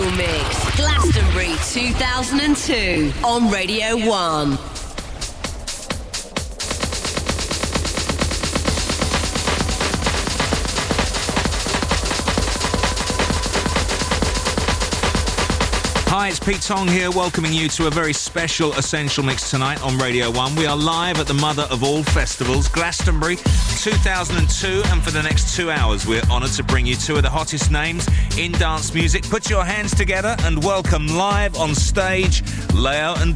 Mix, Glastonbury 2002 on Radio 1. Hi, it's Pete Tong here, welcoming you to a very special Essential Mix tonight on Radio 1. We are live at the mother of all festivals, Glastonbury 2002, and for the next two hours, we're honoured to bring you two of the hottest names in dance music. Put your hands together and welcome live on stage Layo and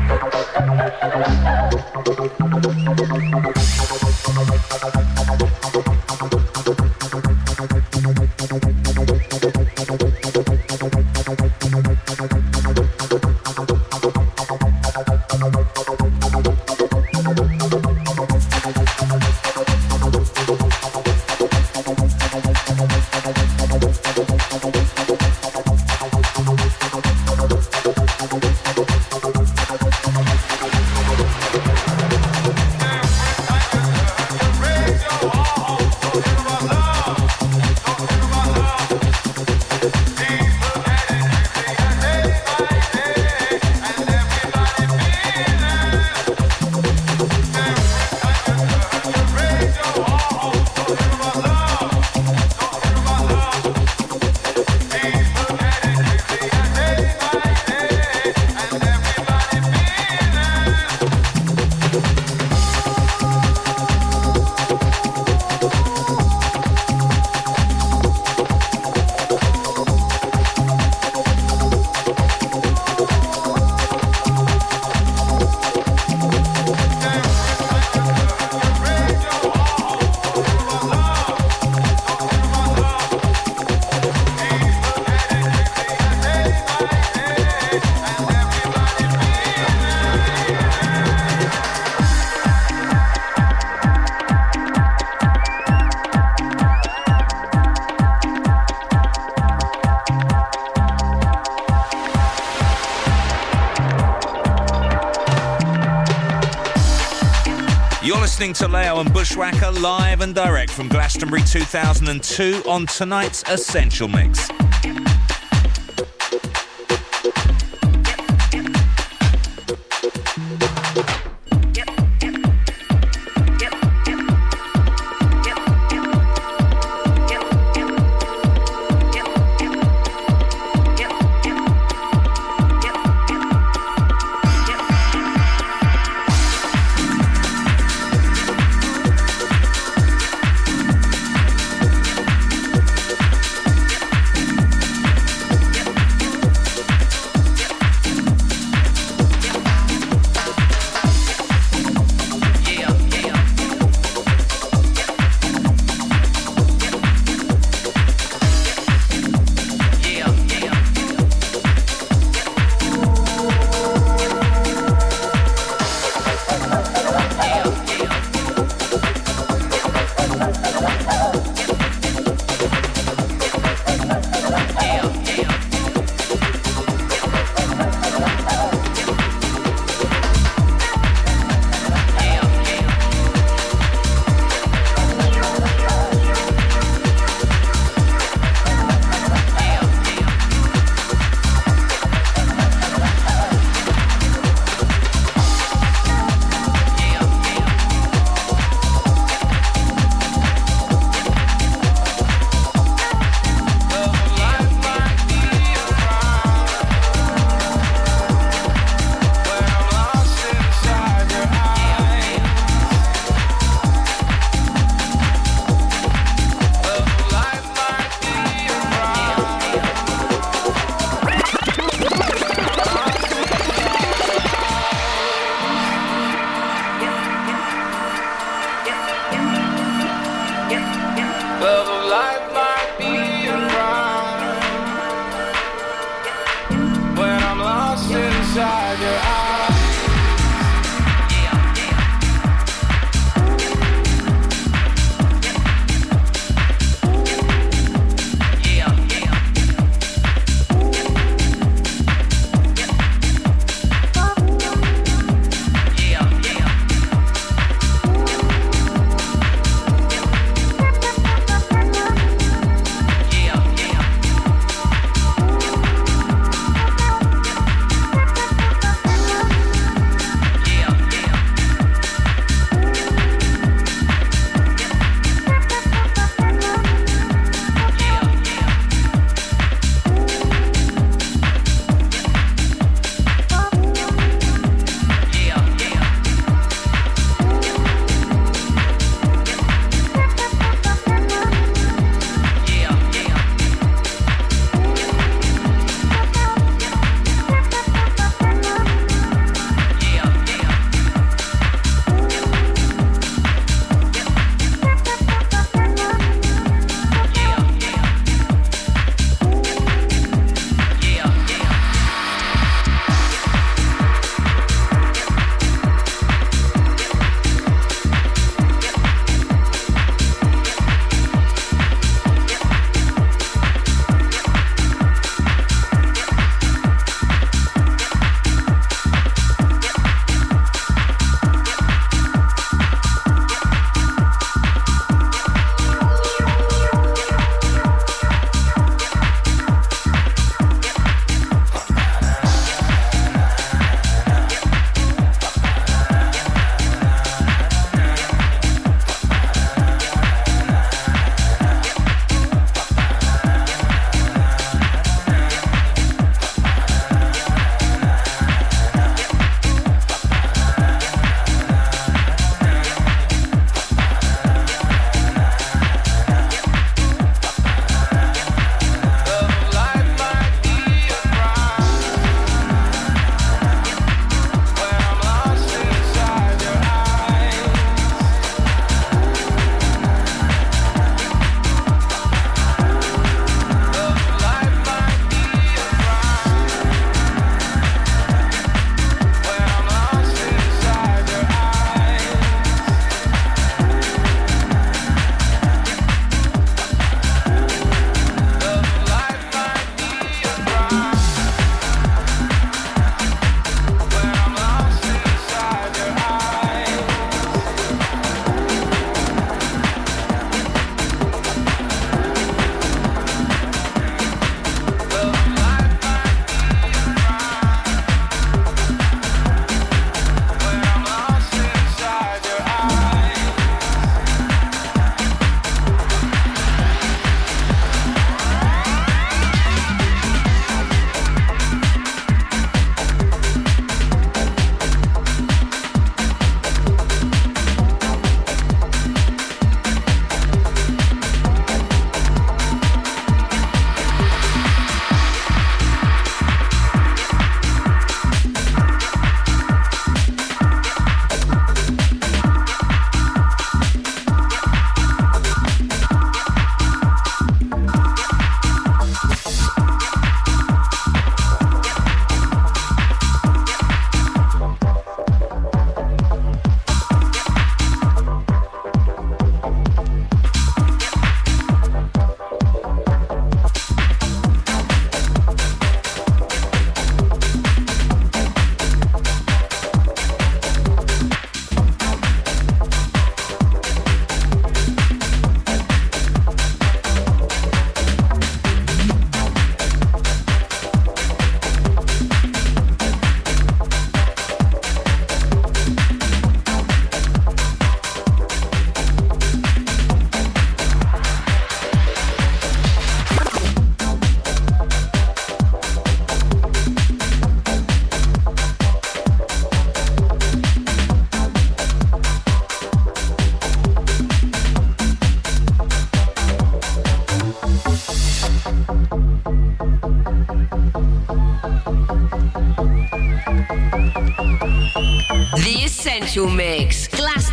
Bushwacka. Listening to Layo and Bushwacka live and direct from Glastonbury 2002 on tonight's Essential Mix.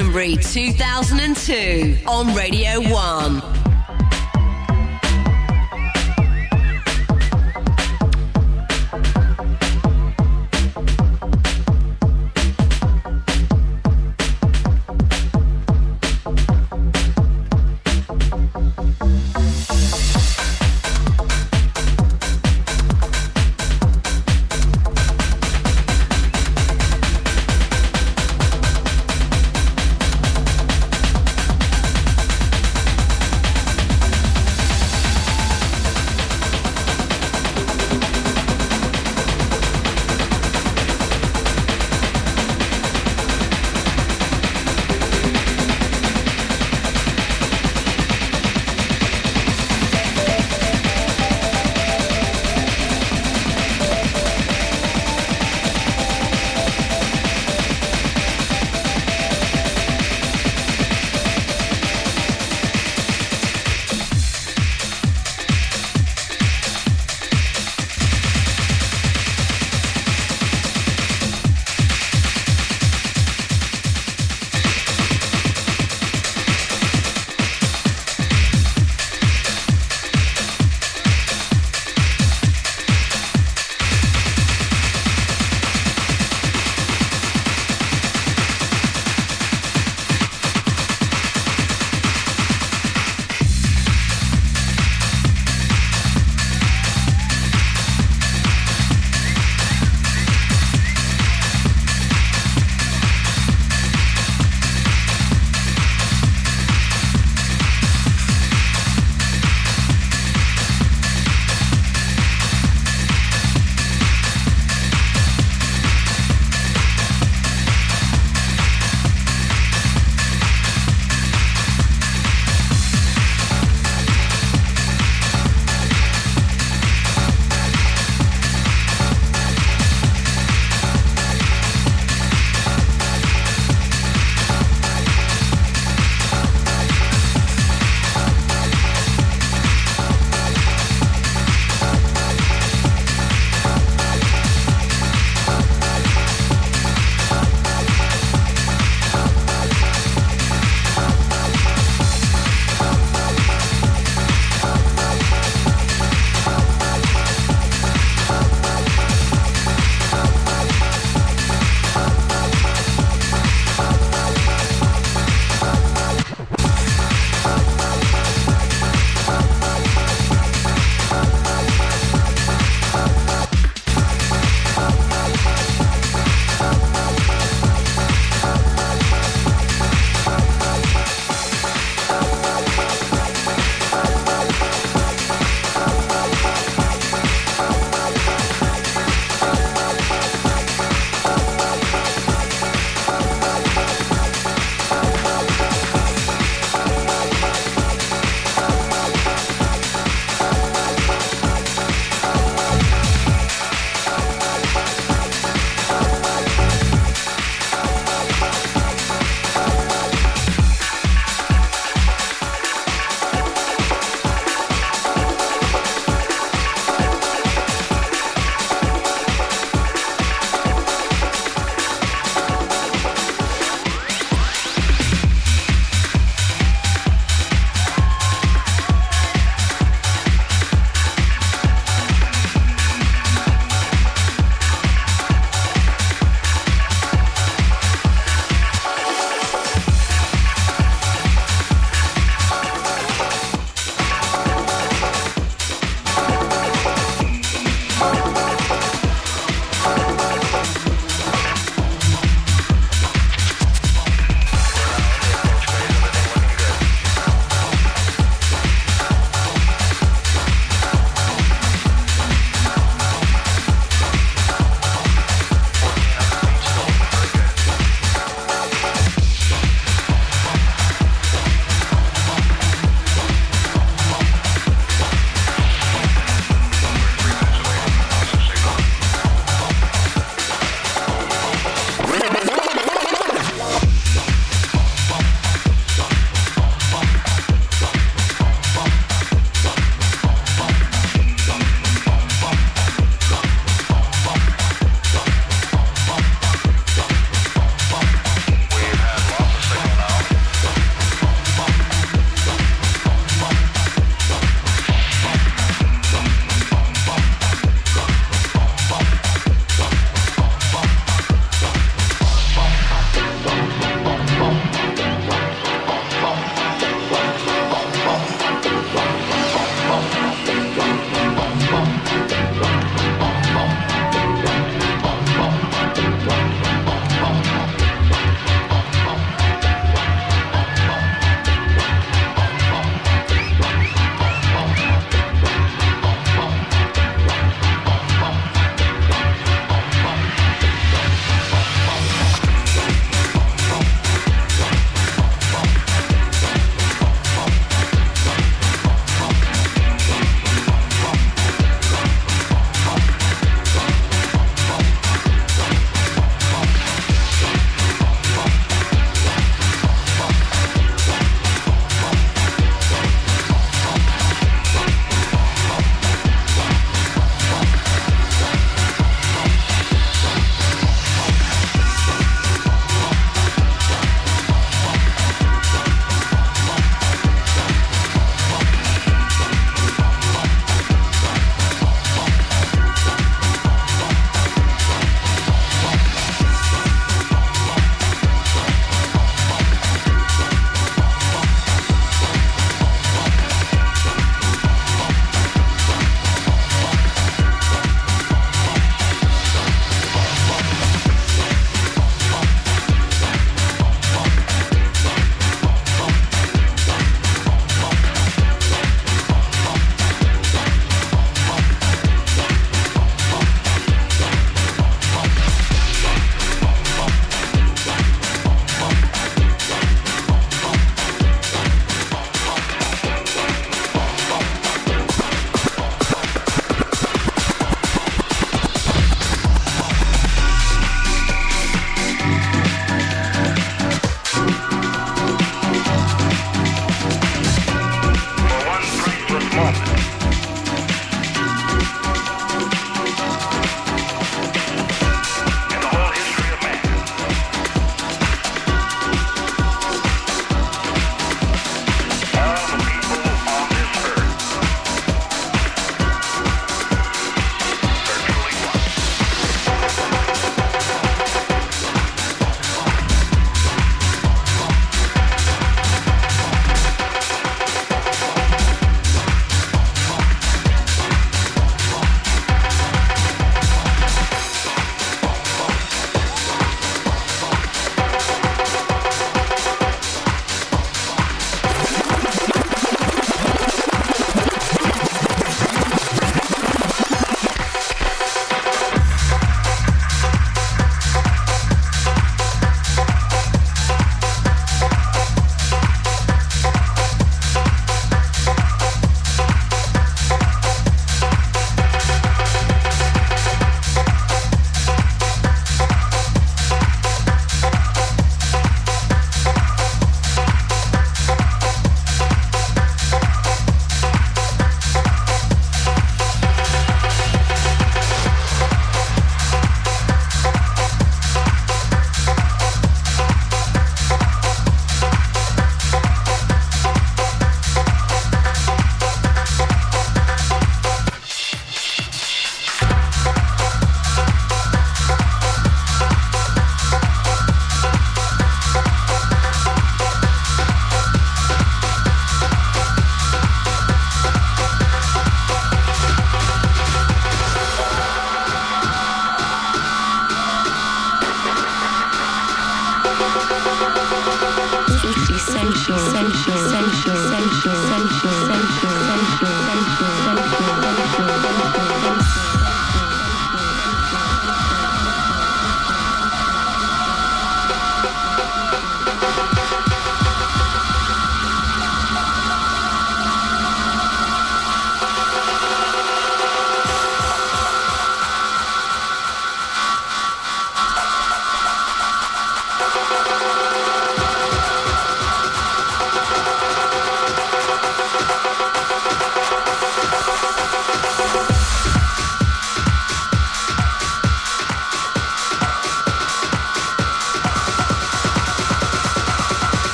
Glastonbury 2002 on Radio 1.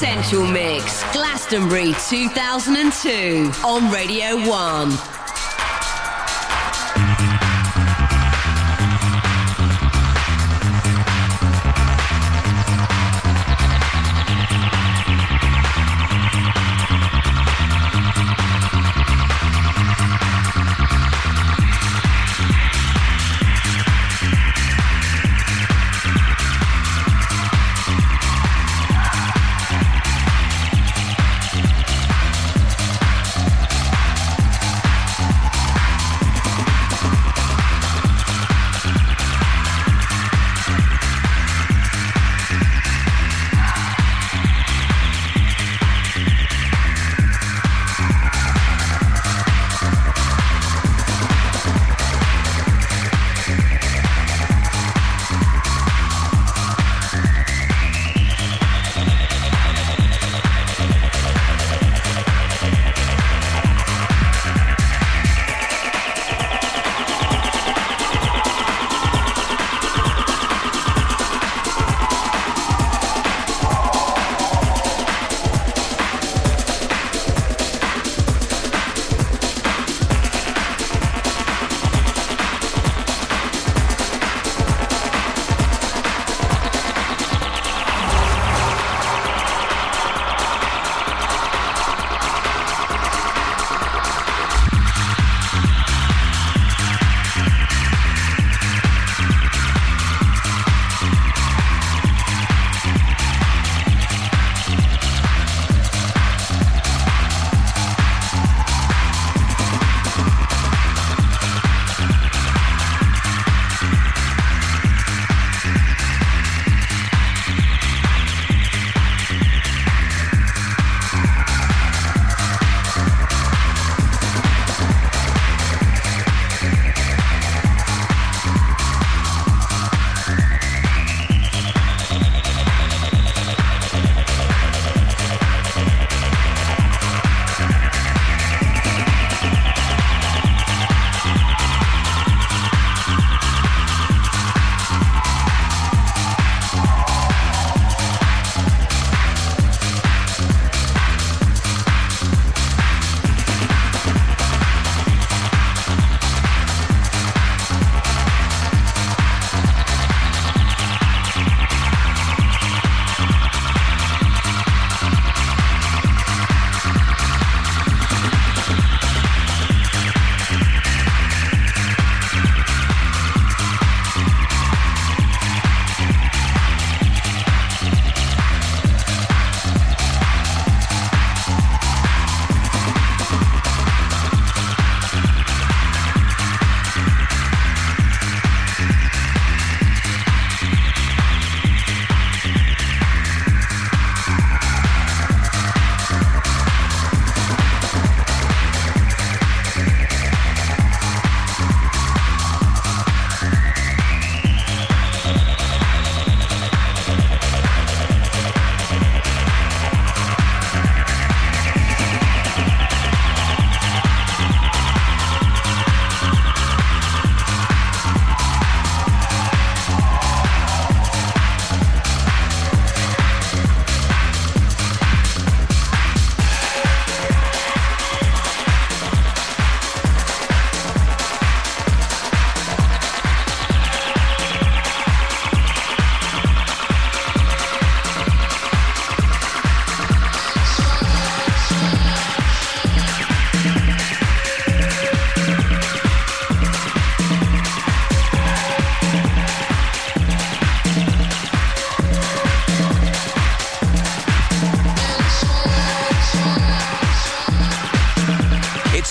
Essential Mix, Glastonbury 2002 on Radio 1.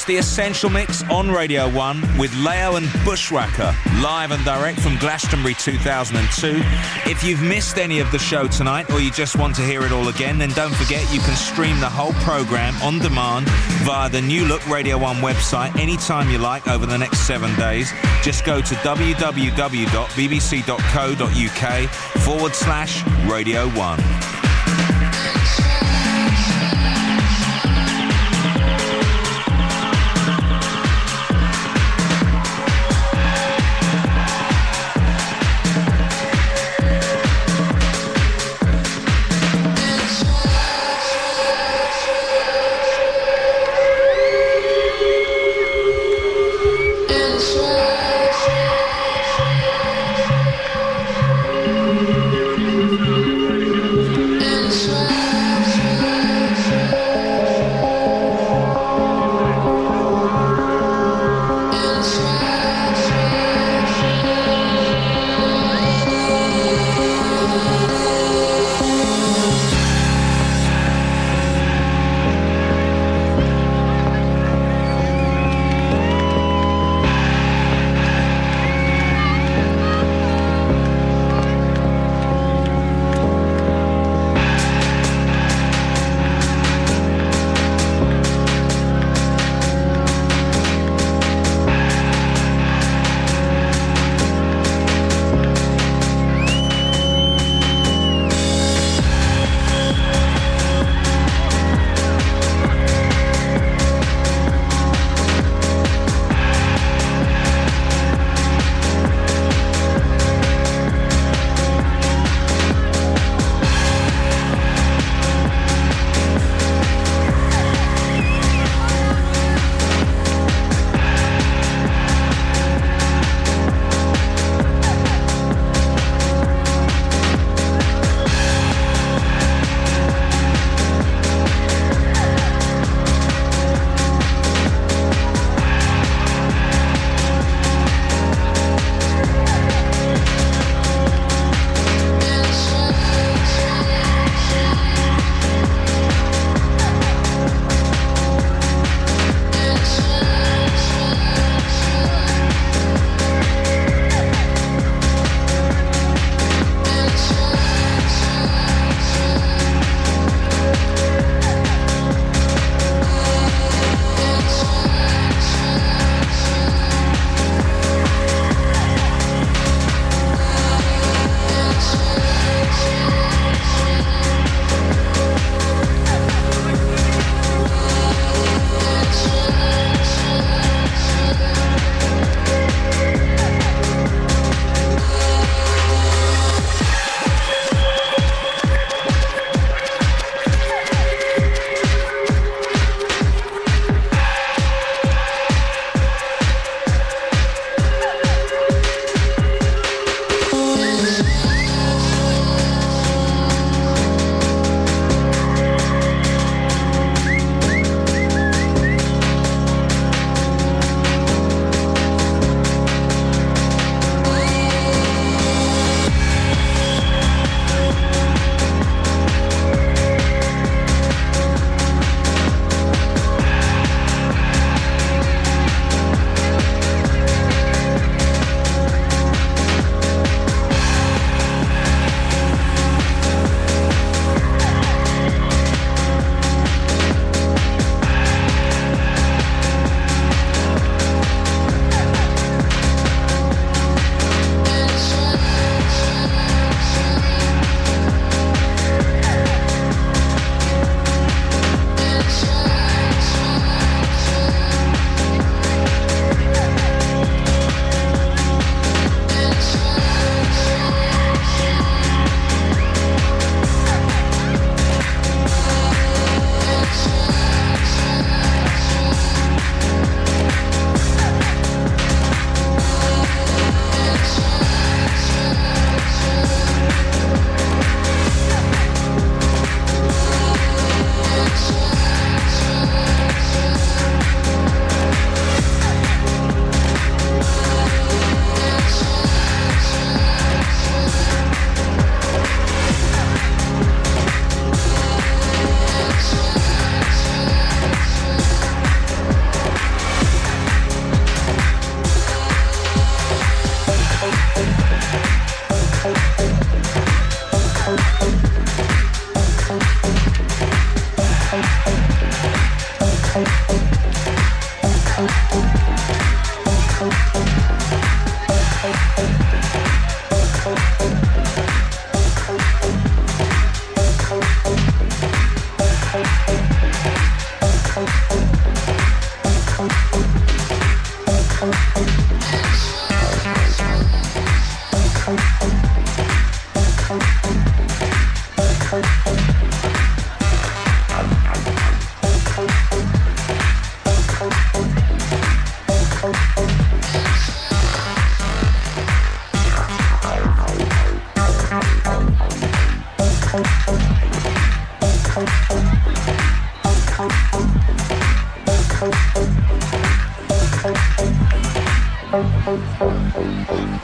The Essential Mix on Radio 1 with Layo and Bushwacka, live and direct from Glastonbury 2002. If you've missed any of the show tonight or you just want to hear it all again, then don't forget you can stream the whole programme on demand via the New Look Radio 1 website anytime you like over the next seven days. Just go to www.bbc.co.uk forward slash Radio 1.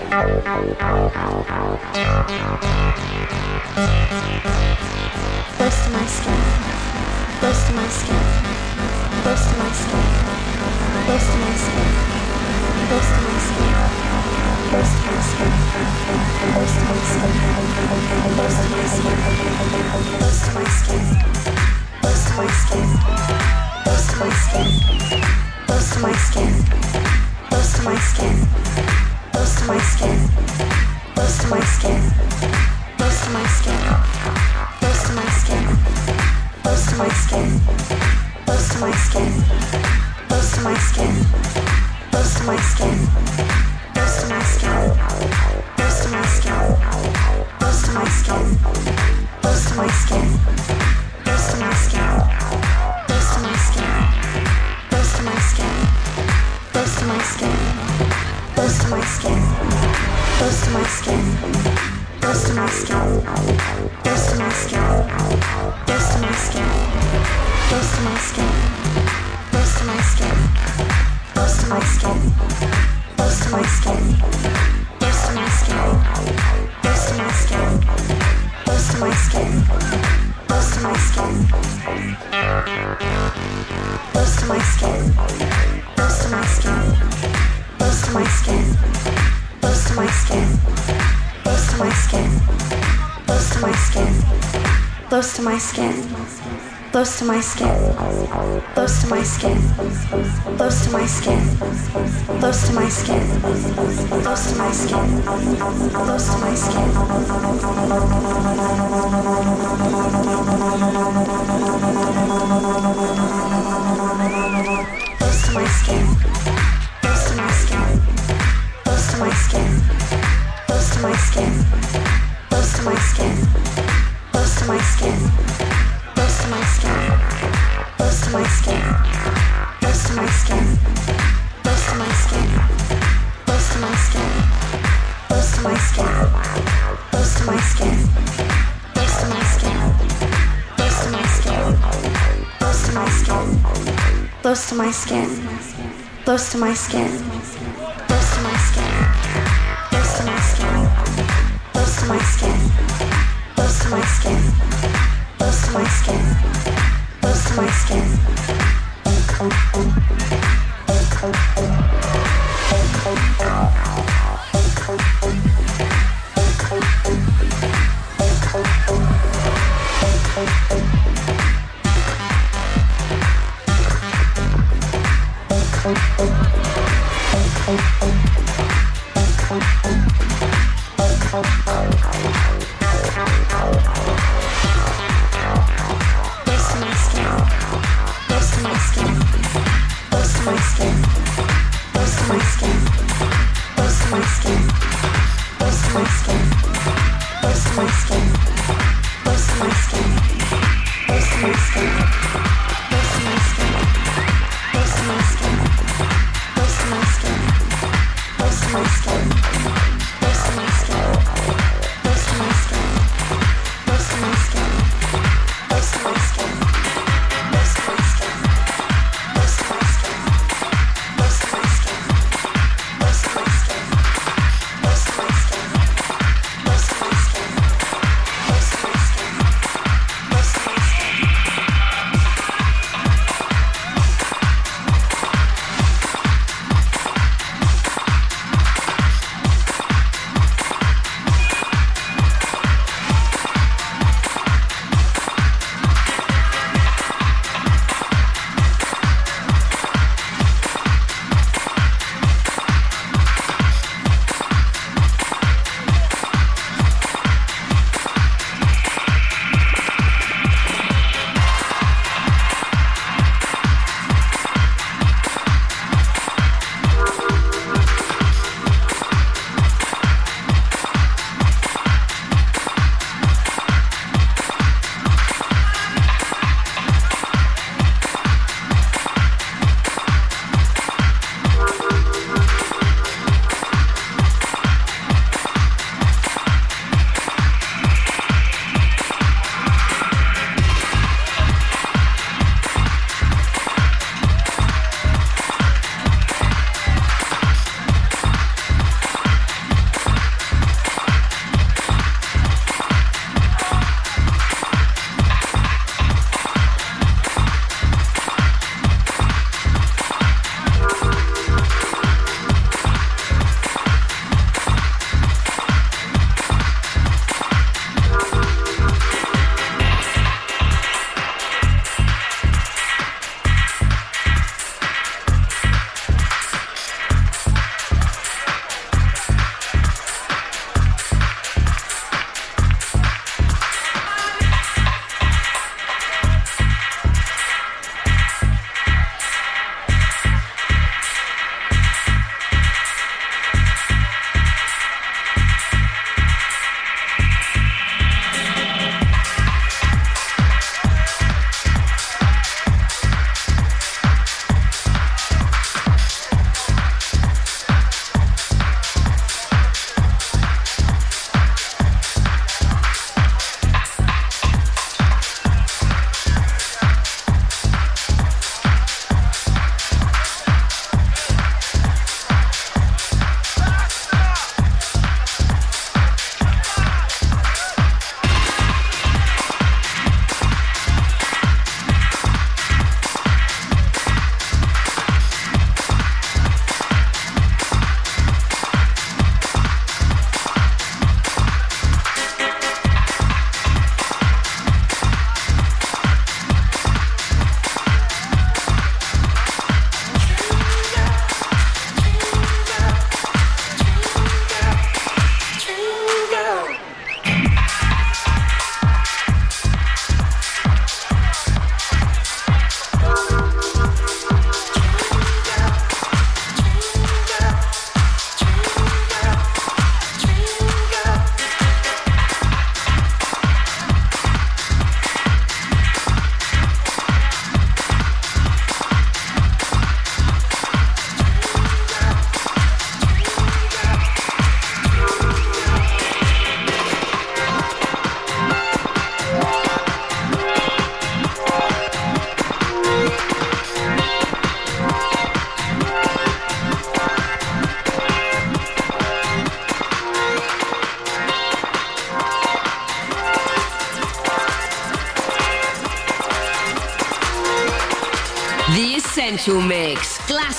Close to my skin. Close to my skin. Close to my skin. Close to my skin. Close to my skin. Close to my skin. Close to my skin. Close to my skin. Close to my skin. Close to my skin. Close to my skin to my skin, close to my skin, close to my skin, close to my skin, close to my skin, close to my skin, close to my skin, close to my skin, close to my skin, close to my skin, close to my skin, close to my skin, close to my skin, close to my skin, close to my skin, close to my skin close to my skin, close to my skin, close to my skin, close to my skin, close to my skin, close to my skin, close to my skin, close to my skin, close to my skin, close to my skin, close to my skin, close to my skin, close to my skin, close to my skin, close to my skin close to my skin, close to my skin, close to my skin, close to my skin, close to my skin, close to my skin, close to my skin, close to my skin, close to my skin, close to my skin, close to my skin. Close to my skin my skin, close to my skin, close to my skin, close to my skin, close to my skin, close to my skin, close to my skin, close to my skin, close to my skin, close to my skin, close to my skin, close to my skin, close to my skin, close to my skin, close to my skin, close to my skin.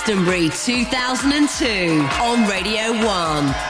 Glastonbury 2002 on Radio 1.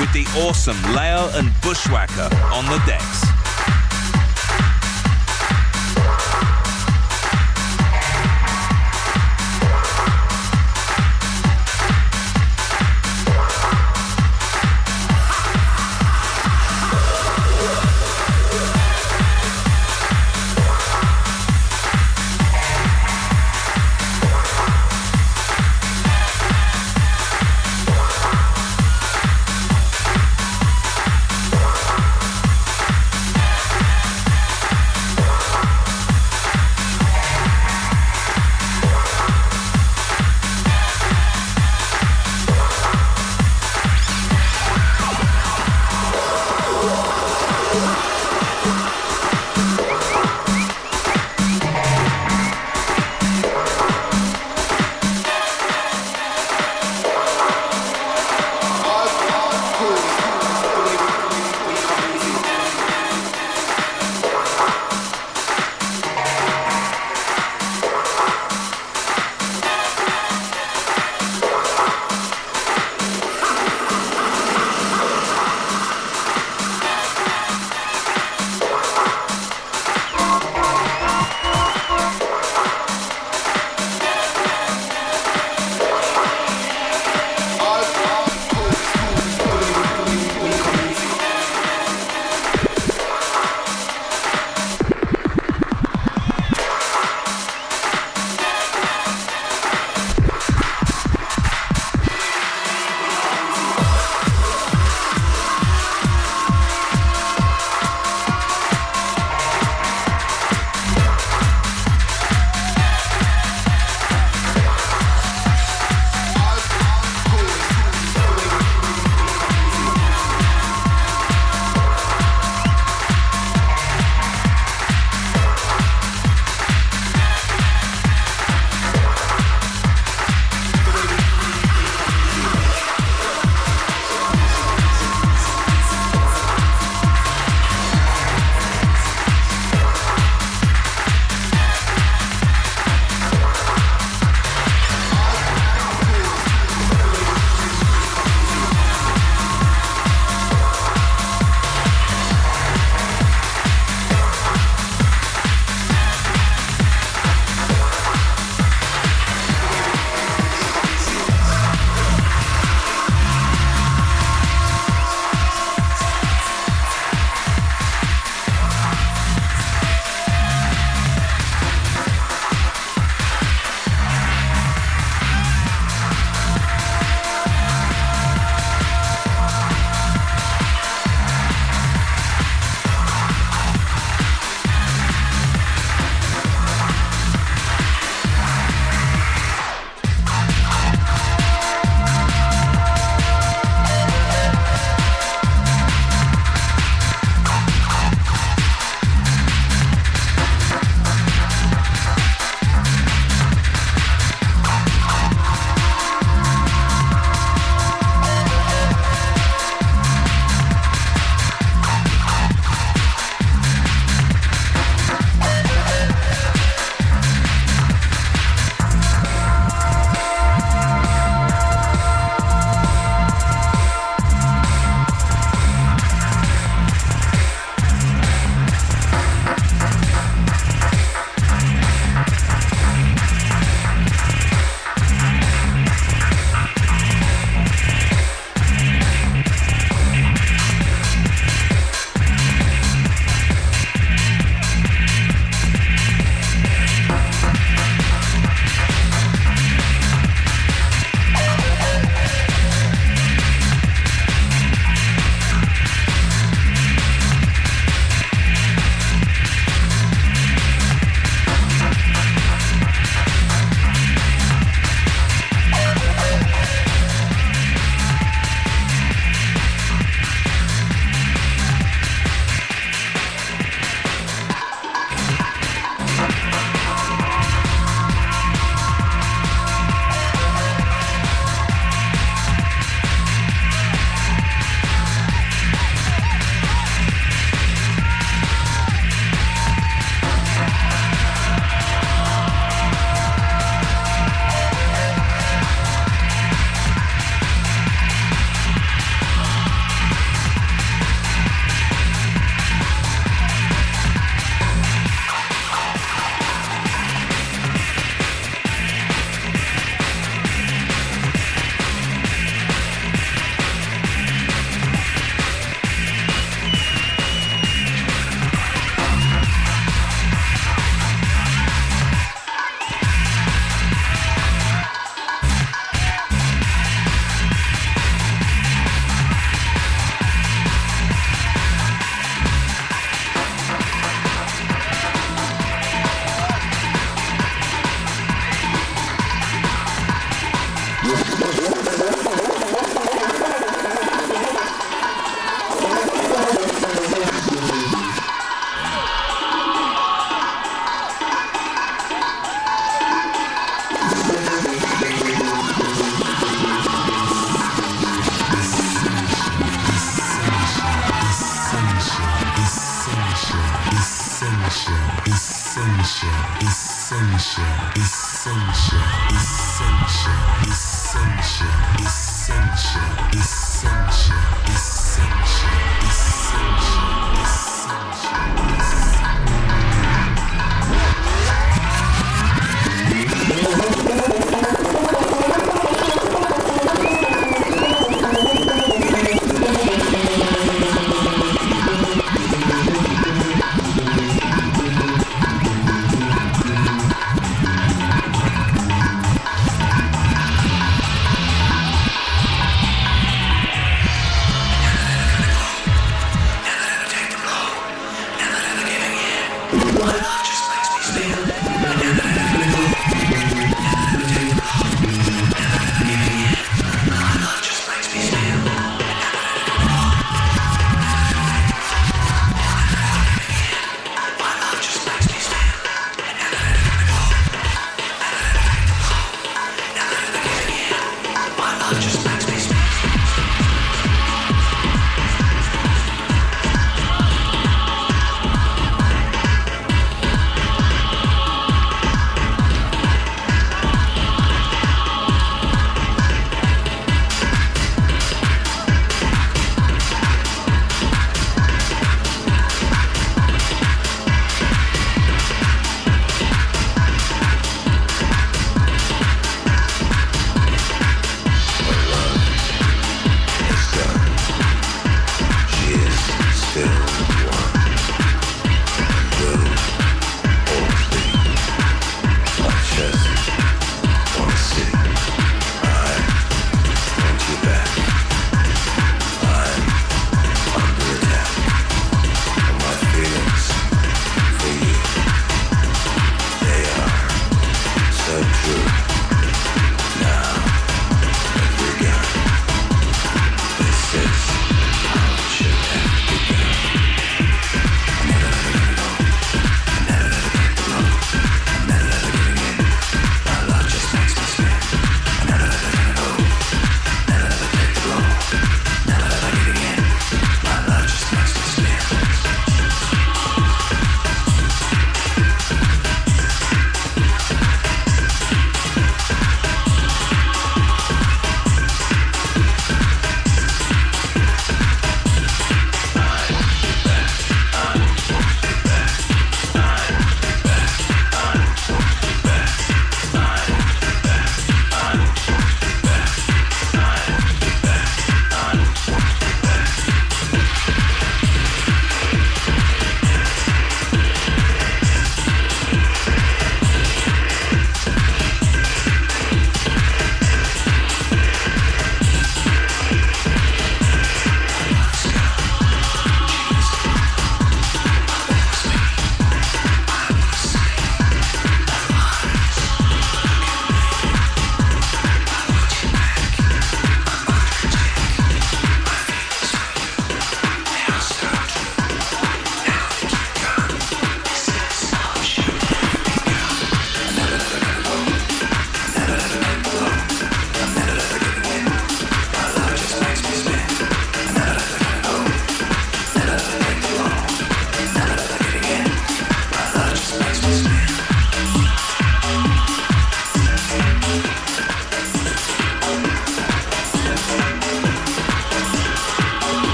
With the awesome Layo and Bushwacka on the decks.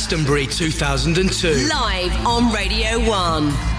Glastonbury 2002. Live on Radio 1.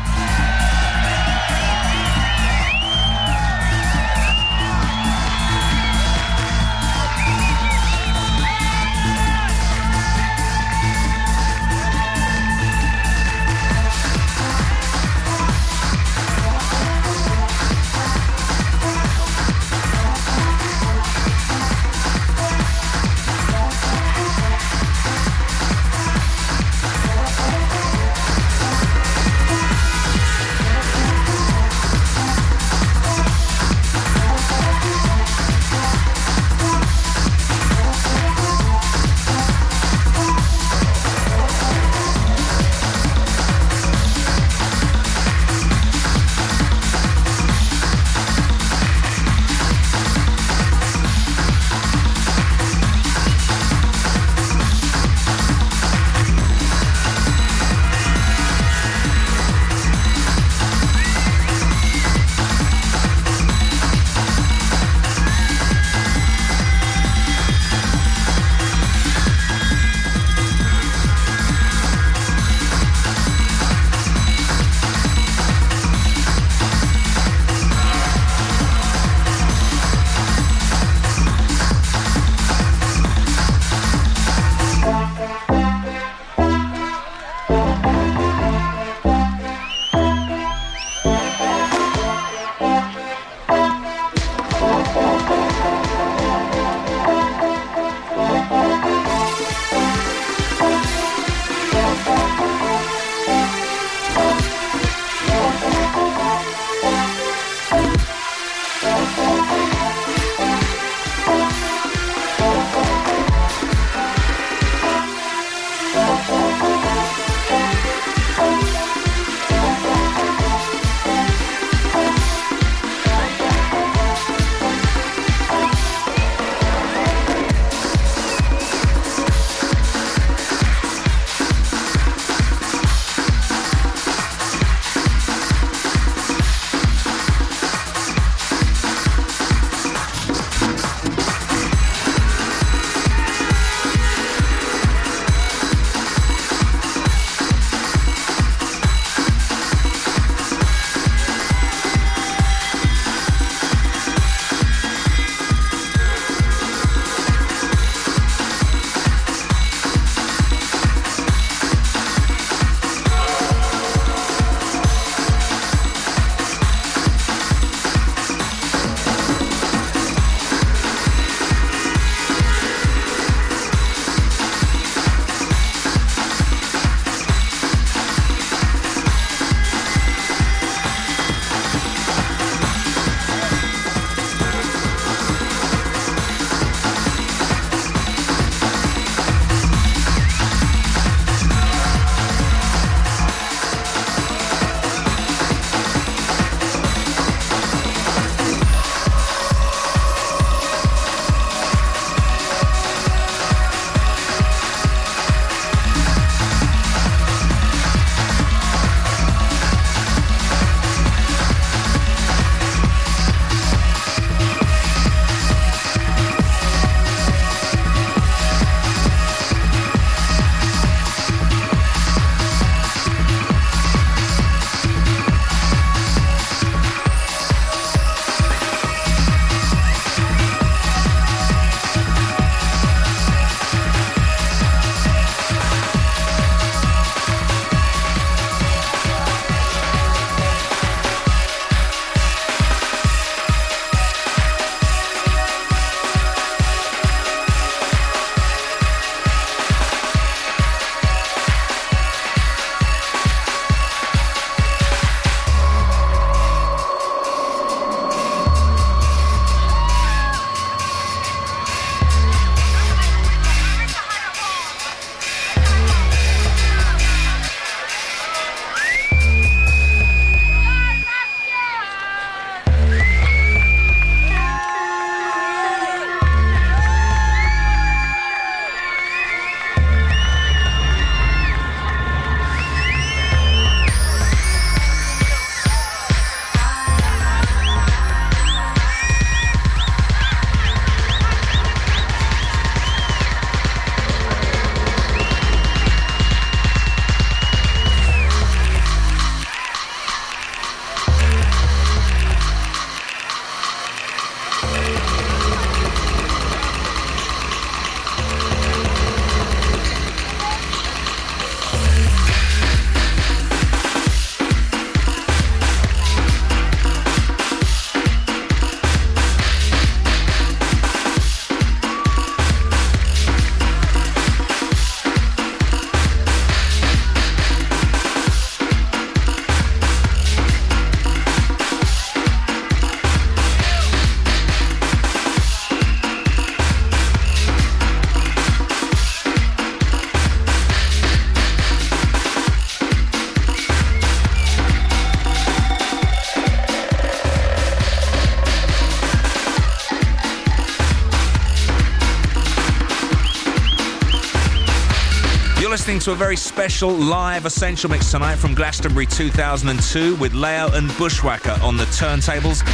To a very special live Essential Mix tonight from Glastonbury 2002 with Layo and Bushwacka on the turntables.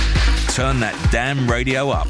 Turn that damn radio up.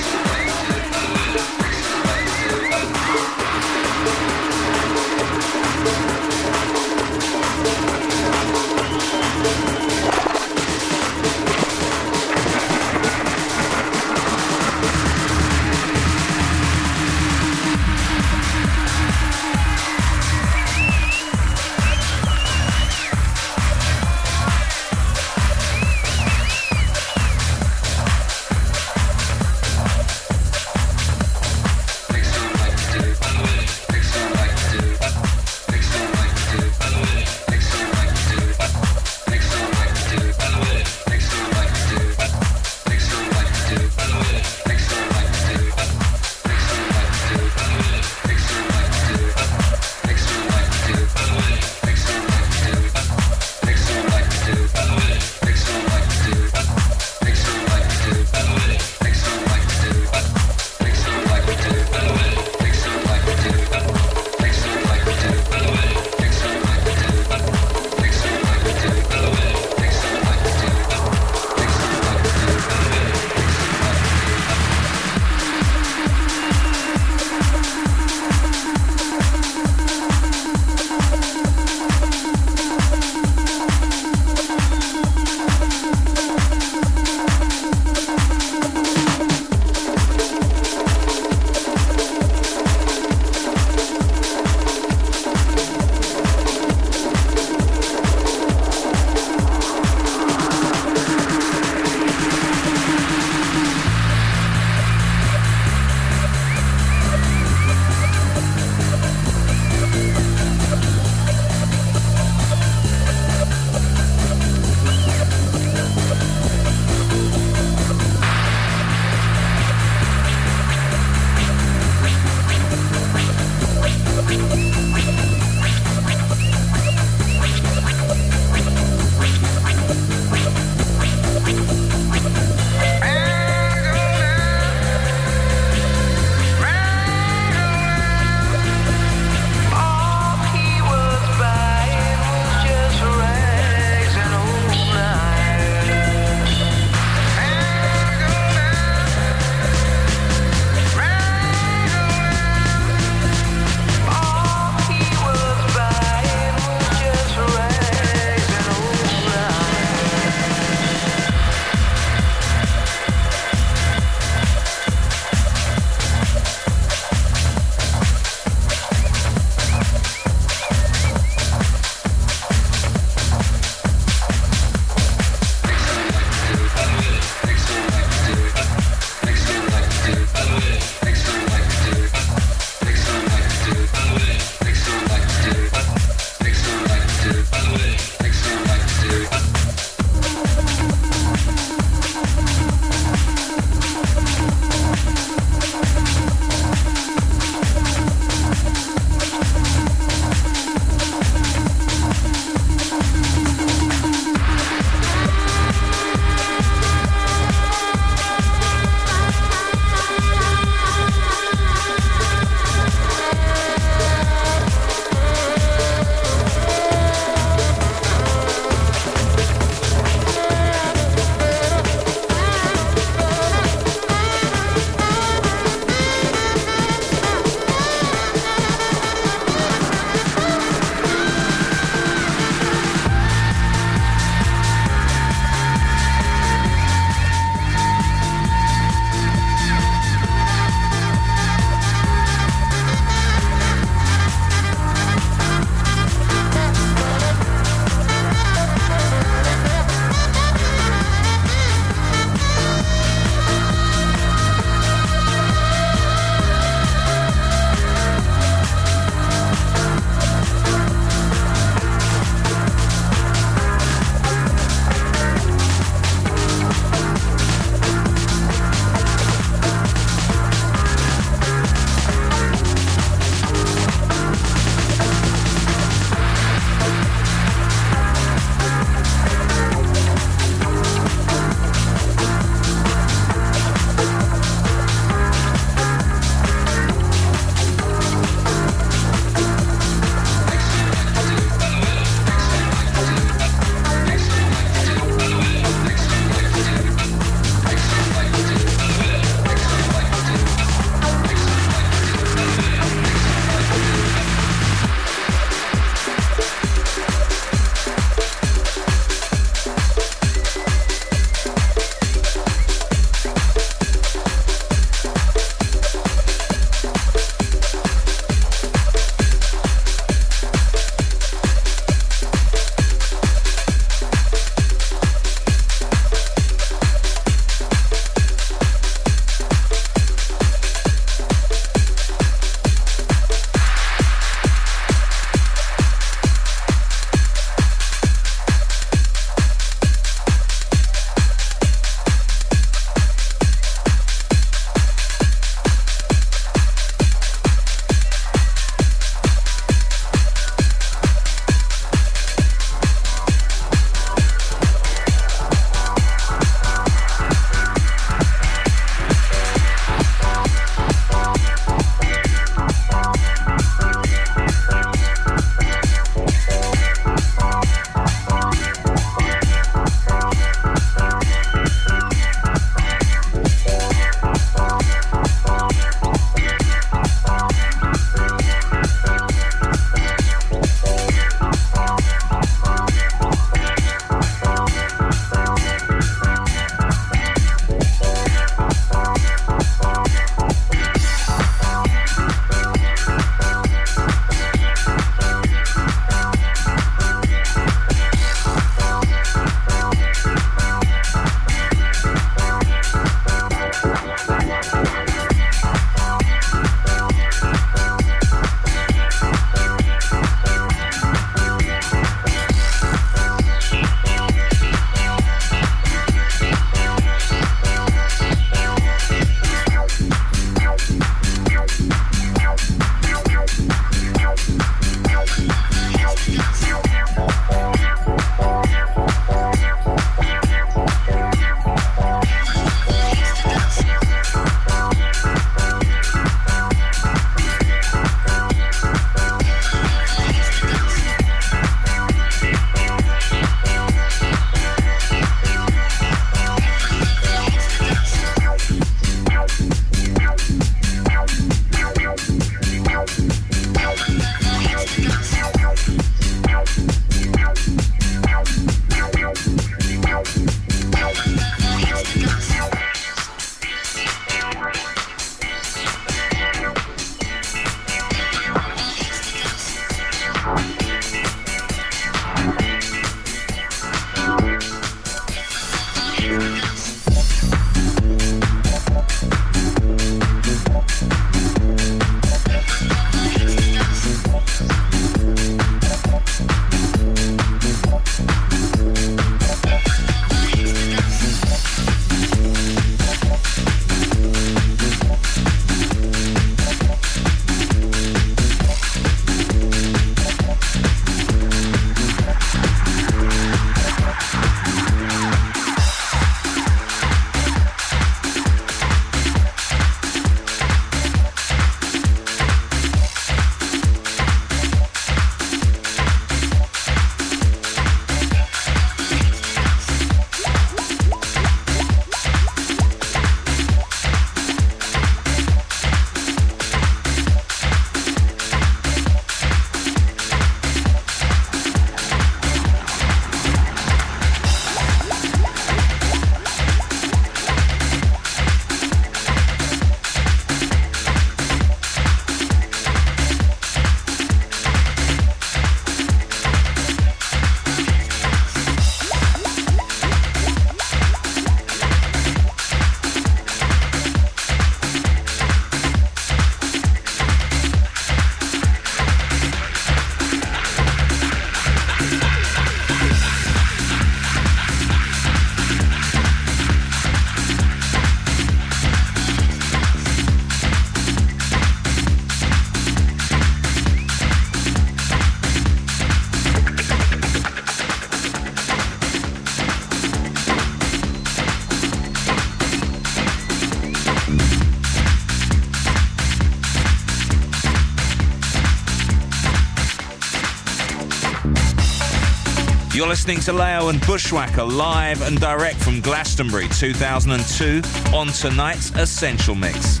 You're listening to Layo and Bushwacka live and direct from Glastonbury 2002 on tonight's Essential Mix.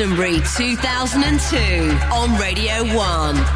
Glastonbury 2002 on Radio 1.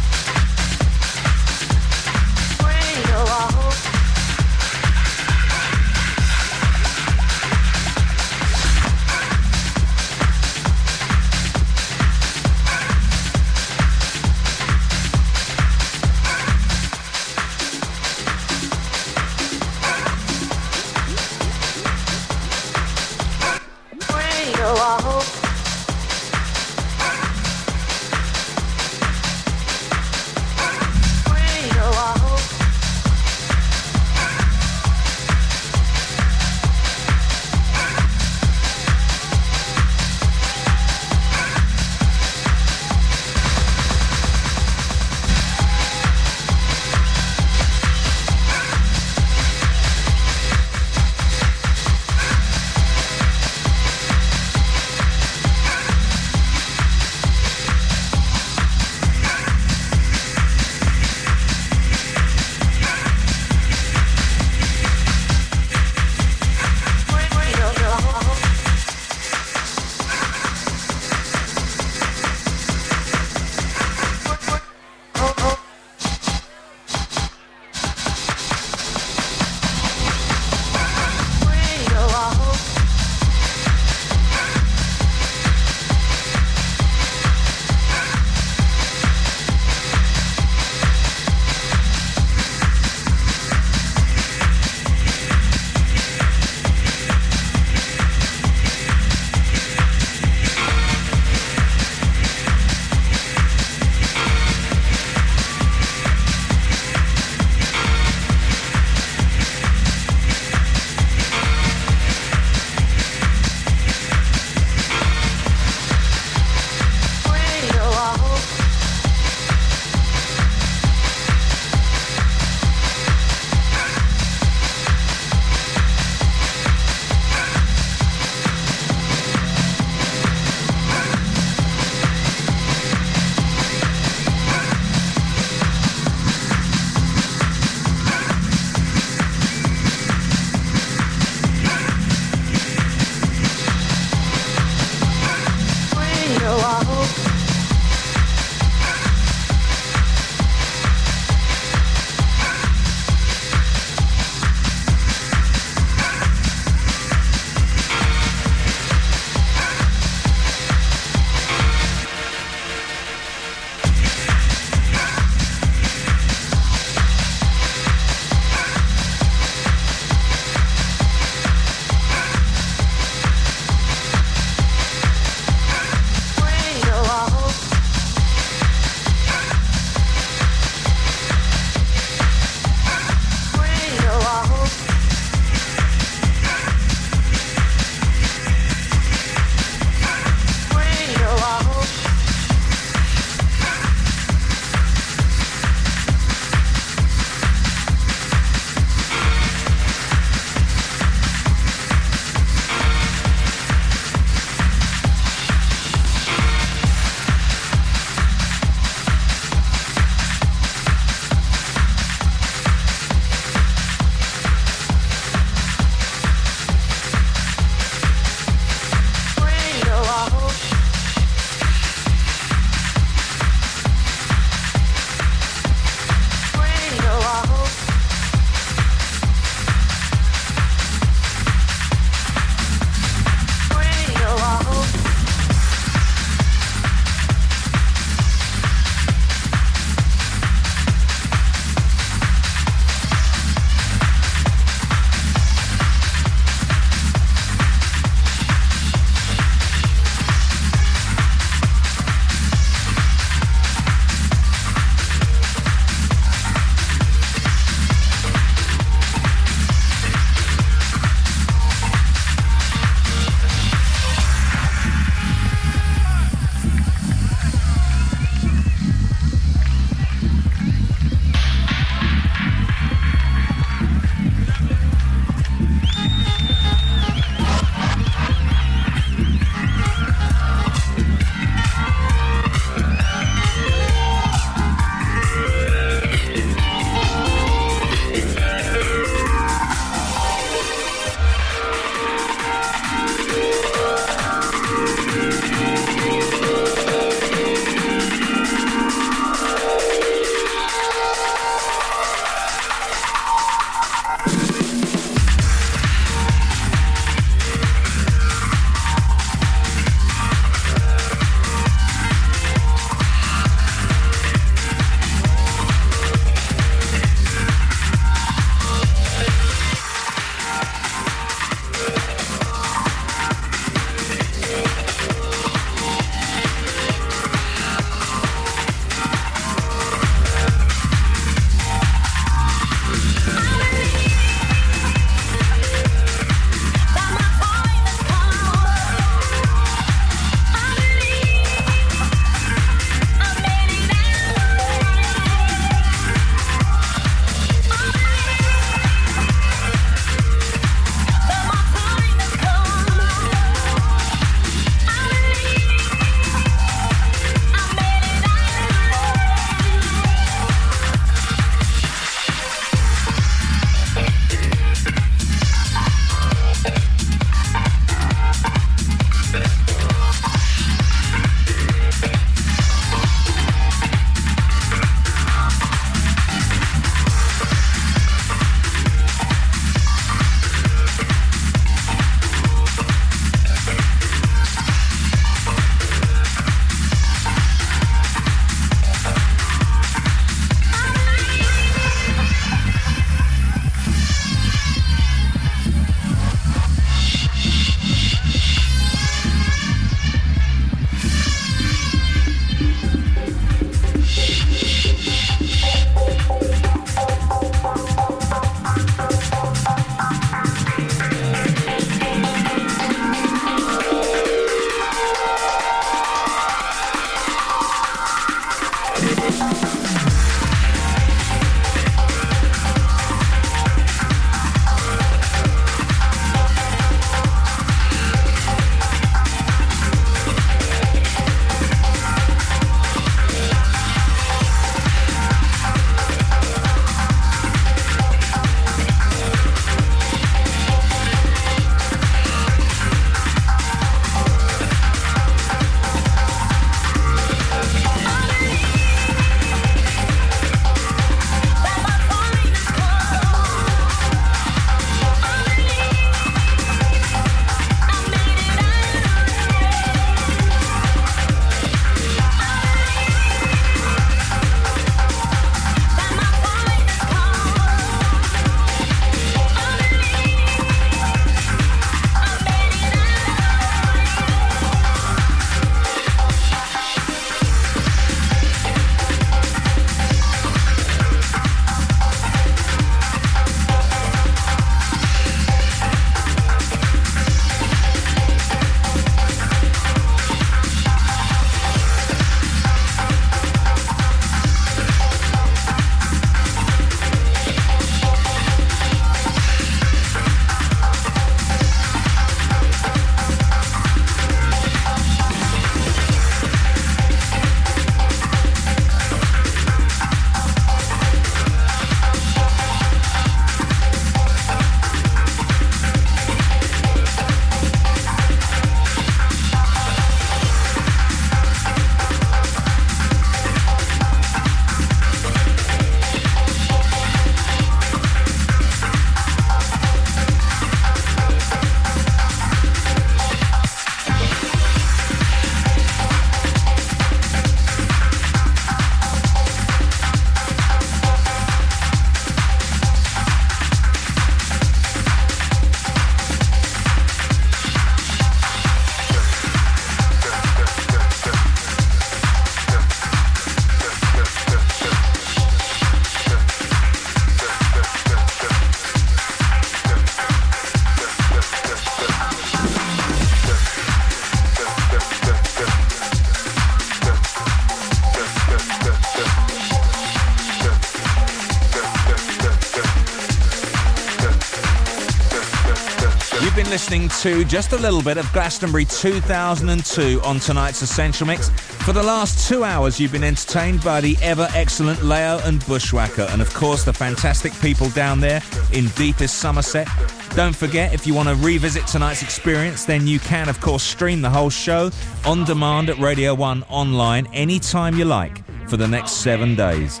Listening to just a little bit of Glastonbury 2002 on tonight's Essential Mix. For the last two hours, you've been entertained by the ever excellent Layo and Bushwacka, and of course, the fantastic people down there in deepest Somerset. Don't forget, if you want to revisit tonight's experience, then you can, of course, stream the whole show on demand at Radio 1 online anytime you like for the next seven days.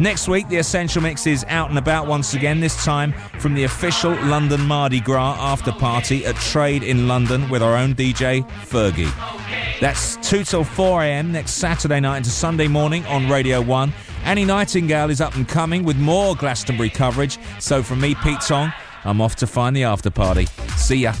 Next week, the Essential Mix is out and about once again, this time from the official London Mardi Gras after party at Trade in London with our own DJ, Fergie. That's 2 till 4 a.m. next Saturday night into Sunday morning on Radio 1. Annie Nightingale is up and coming with more Glastonbury coverage. So from me, Pete Tong, I'm off to find the after party. See ya.